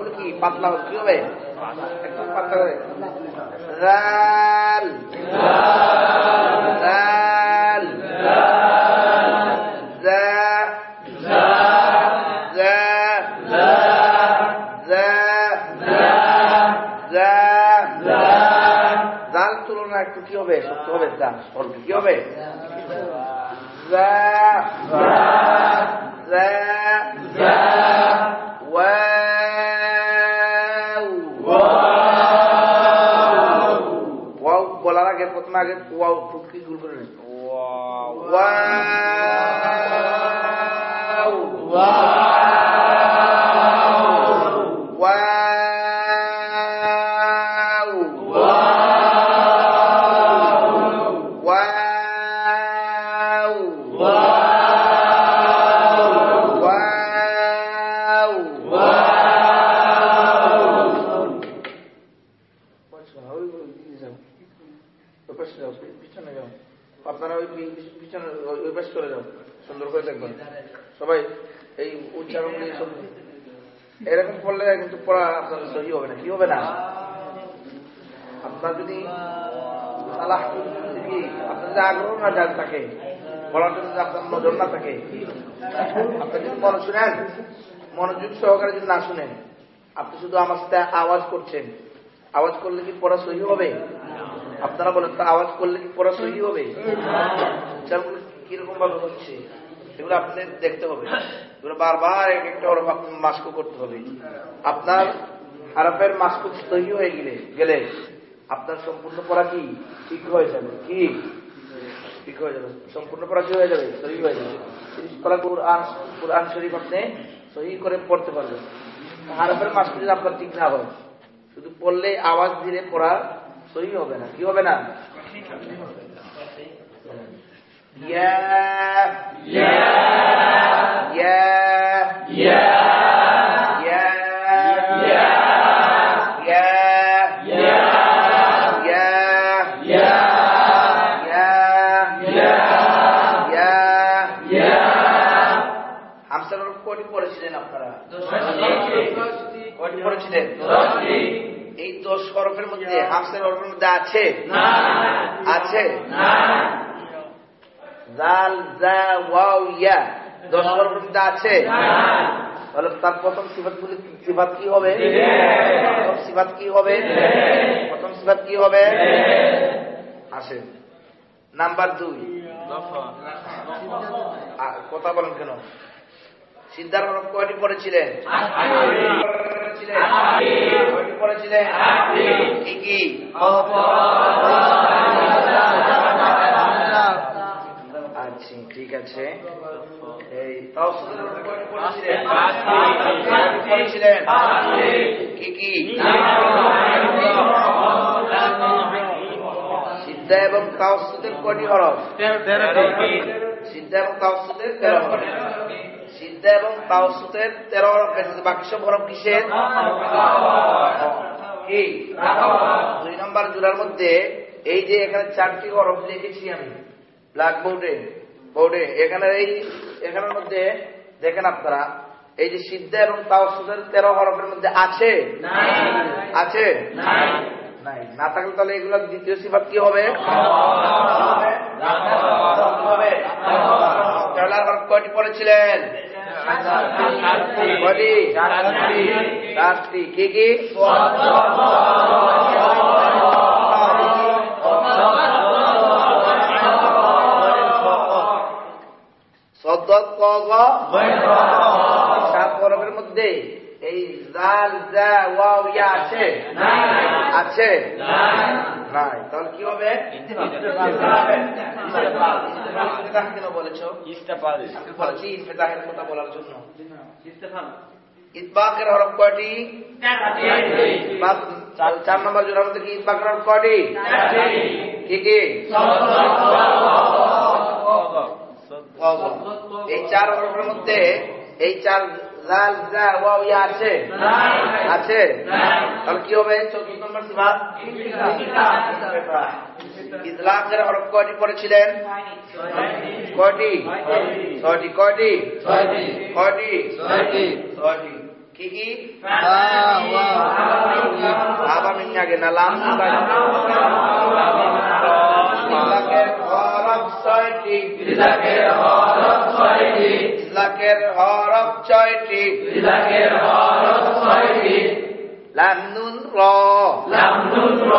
হরফগুলো কি পাতলা হবে কি হবে বলার আগে প্রথমে আগে ওয়াও টুকি গুল করে নিন। ওয়াও ওয়াও ওয়াও ওয়াও পিছনে যাও আপনারা ওই পি- পিছনে ওই- ওই পাশ চলে যাও সুন্দর করে দেখবেন সবাই এই উচ্চারণ নিয়ে সব এরকম করলে কিন্তু পড়া আপনার সহি হবে না কি হবে না? আপনার যদি আপনার যদি আগ্রহ না যান থাকে বলার জন্য আপনার নজর না থাকে আপনি যদি মনে শুনেন মনোযোগ সহকারে যদি না শুনেন আপনি শুধু আমার সাথে আওয়াজ করছেন আওয়াজ করলে কি পড়া সহি হবে? আপনারা বলেন তো আওয়াজ করলে কি পড়া সহি হবে? কীরকম ভাবে হচ্ছে? এগুলো আপনি দেখতে হবে। বারবার এক একটা মাস্ক করতে হবে। আপনার হারফের মাস্ক সহি হয়ে গেলে গেলে আপনার সম্পূর্ণ পড়া কি? ঠিক হয়ে যাবে। কি? ঠিক হয়ে যাবে। সম্পূর্ণ পড়া কি হয়ে যাবে? সহি হয়ে যাবে। কোরআন শরীফ আপনি সহি করে পড়তে পারবেন। হারফের মাস্ক যদি আপনার ঠিক না হয়, শুধু পড়লে আওয়াজ দিলে পড়া সহি হবে না। কি হবে না? ইয়া ইয়া পড়েছিলেন আপনারা কটি পড়েছিলেন এই দশ হরফের মধ্যে হামসার হরফের মধ্যে আছে? আছে? জাল জা ওয়াও ইয়া। দশ মধ্যে আছে? তাহলে তার প্রথম সিফাত গুলি সিফাত কি হবে? প্রথম সিফাত কি হবে? প্রথম সিফাত কি হবে? আসেন নাম্বার দুই। কথা বলেন কেন? সিদ্ধার কয়টি পড়েছিলেন? পড়েছিলেন? পড়েছিলেন কি কি? আচ্ছা ঠিক আছে? এই সিদ্ধা এবং তাওসুদের কয়টি হরফ? সিদ্ধা এবং তেরো সিদ্ধা এবং তাওসুদের তেরো হরফ হরফ কিসের? দুই নম্বর জোড়ার মধ্যে এই যে এখানে চারটি হরফ লিখেছি আমি ব্ল্যাক বোর্ডে এখানে এই এখানের মধ্যে দেখেন আপনারা এই যে সিদ্ধা এবং তাওসুদের তেরো হরফের মধ্যে আছে? আছে? নাই। না থাকলে তাহলে এগুলো দ্বিতীয় সিফাত কি হবে? কয়টি পড়েছিলেন? কয়টি? চারটি কি কি? হরফের মধ্যে এই জাল জা ওয়াও ইয়া আছে? আছে? নাই। তাহলে কি হবে? কেন বলেছ বলছি ইস্তেফাহের কথা বলার জন্য ইতবাকের হরফ কয়টি? চার নম্বর জোড়ার মধ্যে কি ইতবাকের হরফ কয়টি? কি কি? এই চার হরফের মধ্যে এই চার লাল ইয়া আছে? আছে? তাহলে কি হবে? চতুর্থ নম্বর সিফাত? হরফ কয়টি পড়েছিলেন? কয়টি? ছয়টি। কয়টি? কয়টি ছয়টি। কি কি? আগে না লাম? ছয়টি। ইলাকের হরফ ছয়টি। ইসলাকের হরফ ছয়টি। ইলাকের হরফ ছয়টি। লামনুন র। লামনুন র।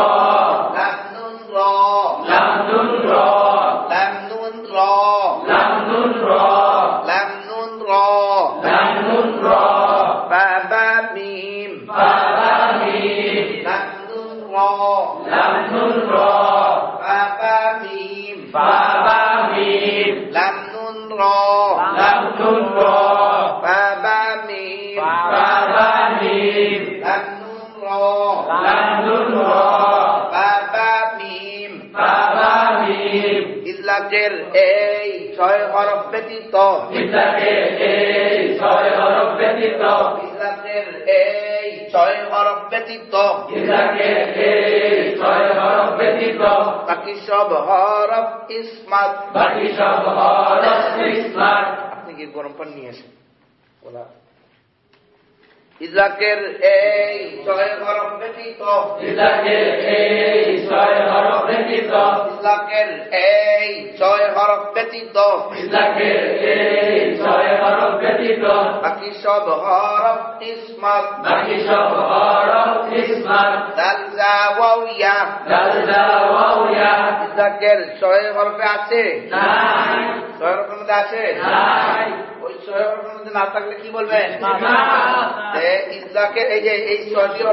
ব্যতীত। বাকি সব হরফ ইসমাত। বাকি সব হরফ ইসমাত। আপনি কি গরম পানি নিয়ে আসেন। বলা ইসলাকের এই ছয় হরফ ব্যতীত। এই ছয় হরফ ব্যতীত। এই ছয় হরফ ব্যতীত। এই ছয় হরফ ব্যতীত। বাকি সব হরফ ইসমাত বাকি সব হরফ ইসলাম দাল জা ওয়াও ইয়া। দালদা ওয়াউয়া ছয় হরফে আছে? নাই। ছয় হরফের মধ্যে আছে? নাই। না থাকলে কি বলবেন? ইসলাকে এই যে এই সৌদি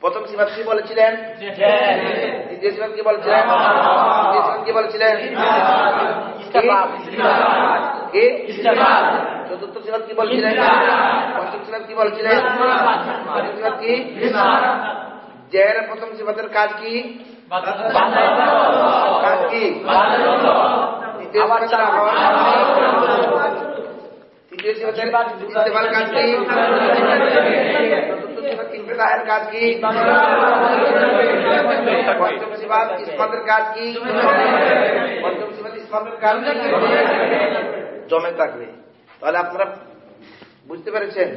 প্রথম সিমাত কি বলেছিলেন? কি বলেছিলেন? কি বলেছিলেন? চতুর্থ সিমাত কি বলছিলেন? পঞ্চম সিমাত কি বলছিলেন? কি? জয়ের প্রথম সিফাতের কাজ কি কাজ কি তৃতীয় সিফাতের কাজ কি इंतज़ार काज की पंचम सिफात इस्मत काज की पंचम सिफात इस्मत কাজ কি জমে থাকবে তাহলে আপনারা বুঝতে পেরেছেন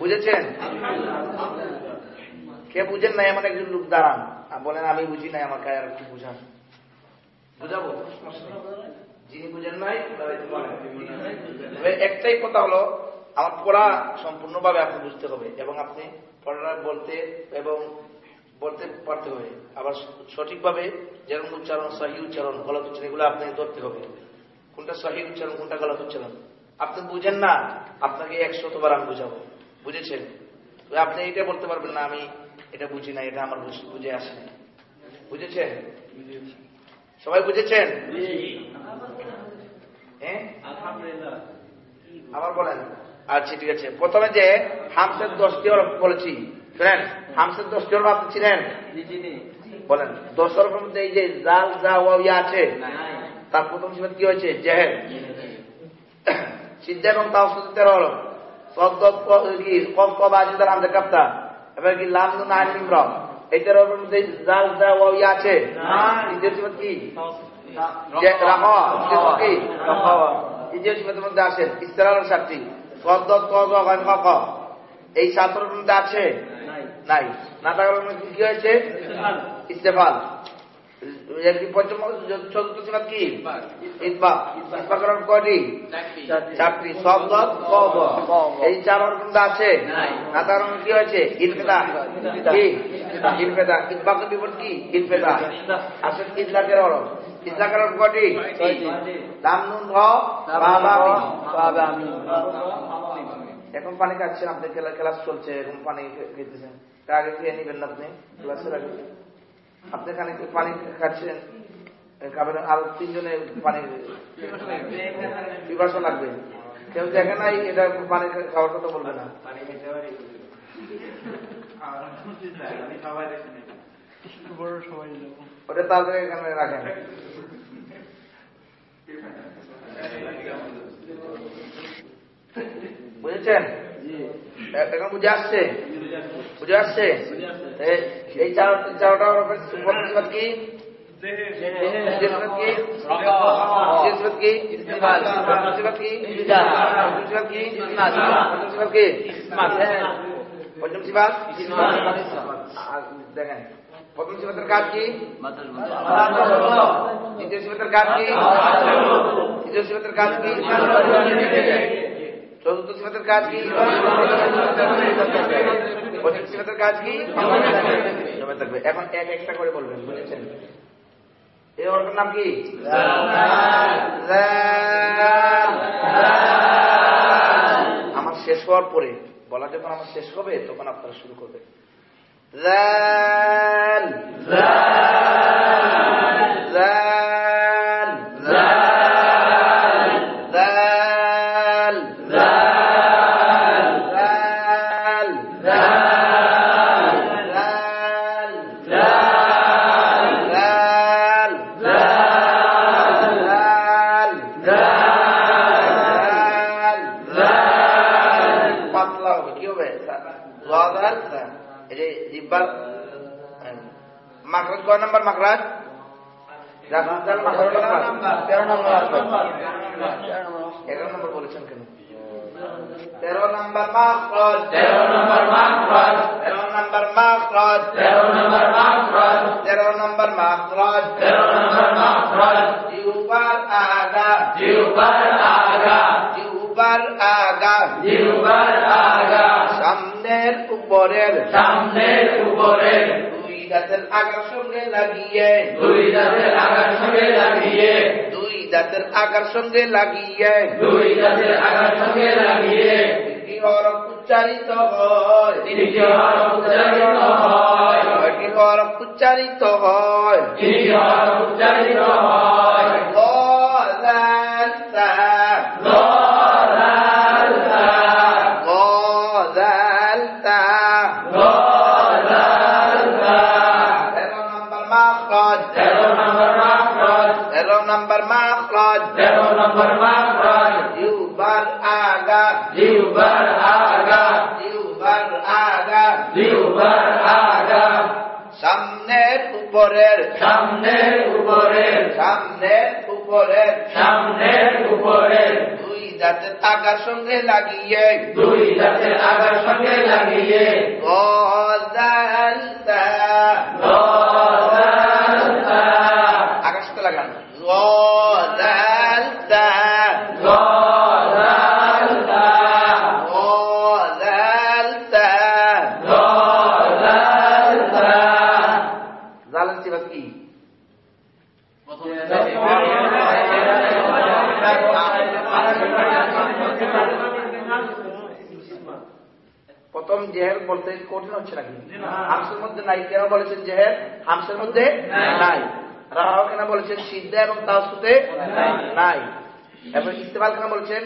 বুঝেছেন কে বুঝেন নাই এমন একজন লোক দাঁড়ান। বলেন, আমি বুঝি নাই আমাকে আর একটু বুঝান। বুঝাবো? যিনি বুঝেন নাই একটাই কথা হলো, আমার পড়া সম্পূর্ণভাবে আপনি বুঝতে হবে এবং আপনি পড়াটা বলতে এবং বলতে পারতে হবে। আবার সঠিকভাবে যেরকম উচ্চারণ, সহি উচ্চারণ, গলত উচ্চারণ, এগুলো আপনি ধরতে হবে। কোনটা সহি উচ্চারণ, কোনটা গলত উচ্চারণ? আপনি বুঝেন না, আপনাকে একশতবার আমি বুঝাবো। বুঝেছেন? আপনি এটা বলতে পারবেন না, আমি এটা বুঝি না, এটা আমার বুঝে আসে না। বুঝেছেন? সবাই বুঝেছেন? হ্যাঁ? আবার বলেন। আচ্ছা ঠিক আছে। প্রথমে যে হামসের দশটি হরফ বলেছি? শুনেন, হামসের দশটি হরফ আপনি ছিলেন বলেন। দশ হরফের মধ্যে এই যে জাল জা ওয়া ইয়া আছে। তার প্রথম সিফাত কি হয়েছে? জেহের সিদ্ধা এবং তাওসুদ তেরো হরফ শব্দ কি কফ কব আছে তার আমাদের কাপ্তা এবার কি লাম নুন আইন ইমরান? এইটার জাল আছে দ্বিতীয় কি? দ্বিতীয় মধ্যে আসেন ইস্তার এই মধ্যে আছে? নাই। না থাকার কি হয়েছে? ইস্তেফাল। কি পঞ্চম চতুর্থ কি? ইতবা ইতবা করার কয়টি চারটি শব্দ এই চার অর্থ আছে? না তার কি হয়েছে? ইনফেদা কি? ইনফেদা ইতবাকের বিপরীত কি? ইনফেদা আসলে ইতলাকের অর্থ কয়টি দাম নুন র বাবা মিম। এখন পানি খাচ্ছেন আপনি খেলা- ক্লাস চলছে এখন পানি খেতেছেন। তার আগে খেয়ে নিবেন না আপনি? ক্লাসের আগে। আপনি কি পানি খাচ্ছেন খাবেন আরও তিনজনে পানি পিপাসা লাগবে। কেউ দেখে নাই এটা পানি খাওয়ার কথা বলবে না। ওটা তাদের এখানে রাখেন। বুঝেছেন? এখন বুঝে আসছে বুঝে আসছে এই চারোটা সিফত কি পঞ্চম সিফাত দেখেন প্রথম সিফাতের কাজ কি দ্বিতীয় সিফাতের কাজ কি তৃতীয় সিফাতের কাজ কি চতুর্থ সিফাতের কাজ কি? পঞ্চম সিফাতের কাজ কি? জমে থাকবে। এখন এক একটা করে বলবেন, বুঝেছেন? এই অর্গের নাম কি? আমার শেষ হওয়ার পরে, বলা যখন আমার শেষ হবে, তখন আপনারা শুরু করবেন। জাল এগারো নম্বর বলেছেন কেন? তেরো নম্বর তেরো নম্বর মাখরাজ। তেরো নম্বর তেরো নম্বর মাখরাজ। তেরো নম্বর তেরো নম্বর মাখরাজ। জিহ্বার আগা। জিহ্বার আগা। জিহ্বার আগা। জিহ্বার আগা। সামনের উপরের। সামনের উপরে দুই দাঁতের আগার সঙ্গে লাগিয়ে। দুই দাঁতের আগার সঙ্গে লাগিয়ে। দাঁতের আগার সঙ্গে লাগিয়ে। দুই দাঁতের আগার সঙ্গে লাগিয়ে। কি হরফ উচ্চারিত হয়। হরফ উচ্চারিত হয়। হরফ উচ্চারিত হয়। হরফ উচ্চারিত হয়। তেরো নম্বর মাখরাজ জিহ্বার আগা জিহ্বার আগা জিহ্বার আগা জিহ্বার আগা সামনের উপরের সামনের উপরের সামনের উপরের সামনের উপরের দুই দাঁতের আগার সঙ্গে লাগিয়ে দুই দাঁতের আগার সঙ্গে লাগিয়ে বলতে কঠিন হচ্ছে নাকি? হামসের মধ্যে নাই। কেন বলেছেন জেহের হামসের মধ্যে নাই। রাহাও কেন বলেছেন? সিদ্ধা এবং তাওসুতে নাই। এবং ইস্তেমাল কেন বলেছেন?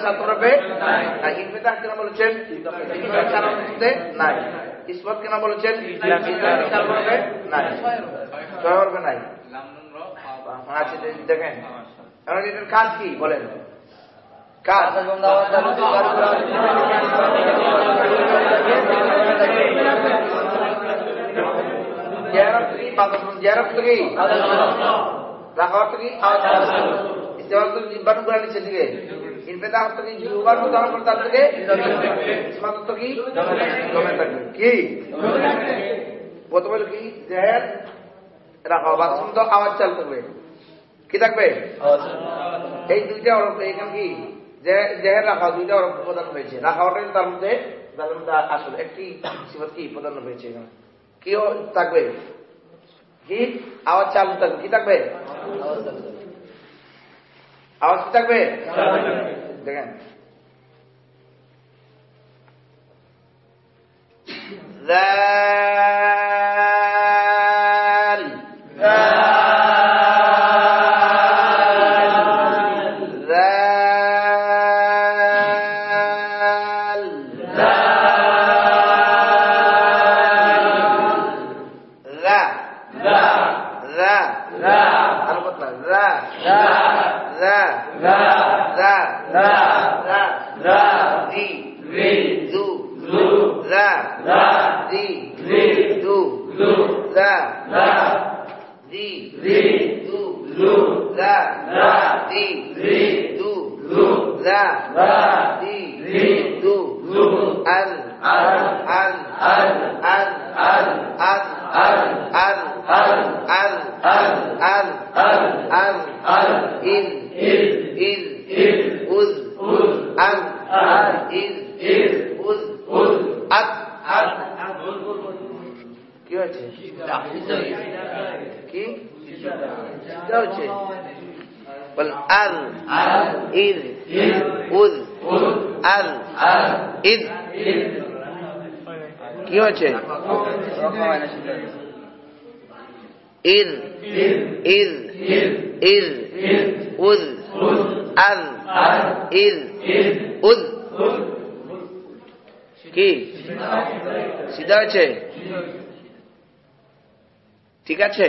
সাত হরফে নাই। ইনফিতাহ কেন বলেছেন? নাই। ইসমত কেন বলেছেন? নাই। ছয় নাই। আচ্ছা দেখেন। এটার কাজ কি বলেন? প্রথমে কি? তো আওয়াজ চাল থাকবে। কি থাকবে? এই দুইটা অরফ এখানে কি? যে রাখা দুইটা অর্থ প্রদান হয়েছে রাখা অর্থ তার মধ্যে তাদের মধ্যে আসলে একটি সিফত কি প্রদান হয়েছে কি থাকবে? কি? আওয়াজ চালু থাকবে। কি থাকবে? আওয়াজ কি থাকবে? দেখেন। ذَا lu. La la ri ri tu lu. La la ri ri tu lu. La la ri ri tu lu. Al al al al Eid কি হয়েছে? ইদ ইদ ইদ উদ আল। ইদ উদ কি? সিধা হয়েছে? ঠিক আছে।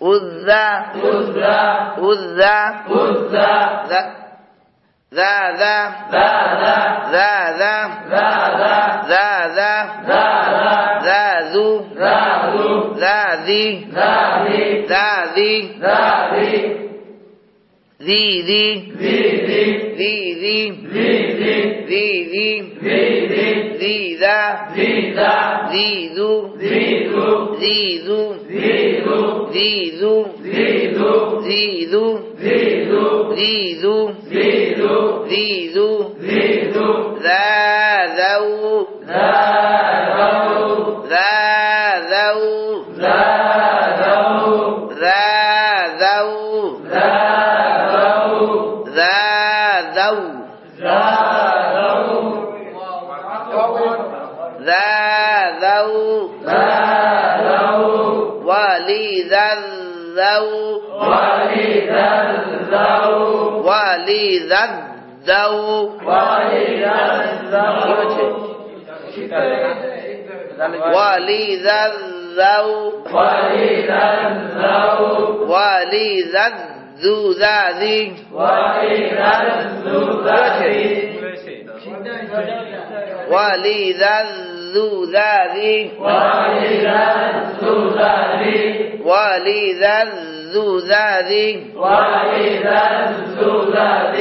Uzza. Uzza. Uzza. Uzza. That. ذا ذا ذا ذا ذا ذا ذا ذا ذا ذا ذو ذا ذو ذا ذي ذا ذي ذا ذي ذا ذي ذي ذي ذي ذي ذي ذي ذي ذي ذي သိသာသိသာသိသူသိသူသိသူသိသူသိသူသိသူသိသူသိသူသိသူသိသူသိသူသာ ذو ولذا الذو ولذا الذو ولذا الذو ذا ذي ولذا الذو ذا ذي ولذا الذذاذ ولذا الذذاذ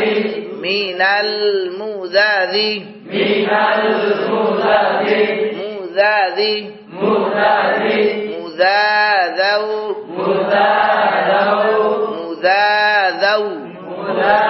من المذاذ من المذاذ مذاذ مذاذ مذاذو مذاذو مذاذو مذاذو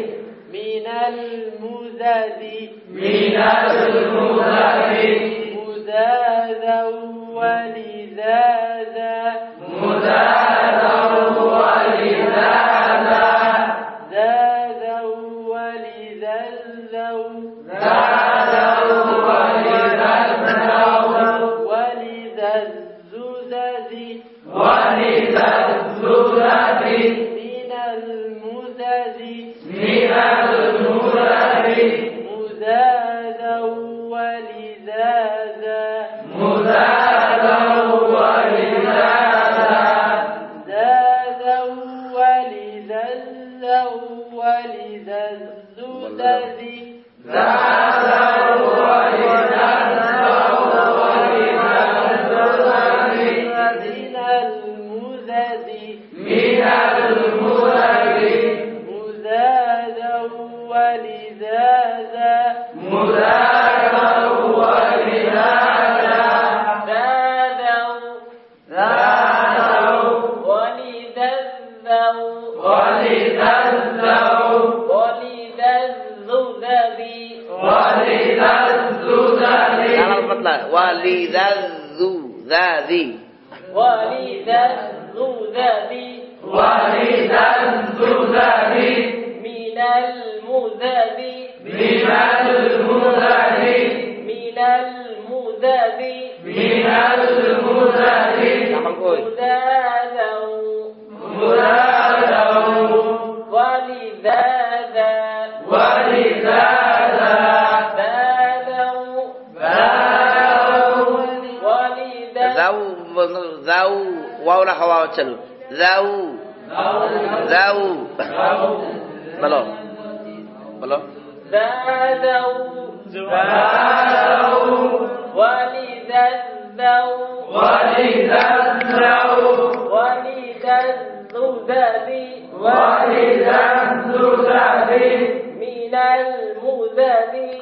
واولا هوا چلو زاو زاو بلو بلو زادو زادو ولذذو ولذذو ولذذو ذذي ولذذو من المذنبين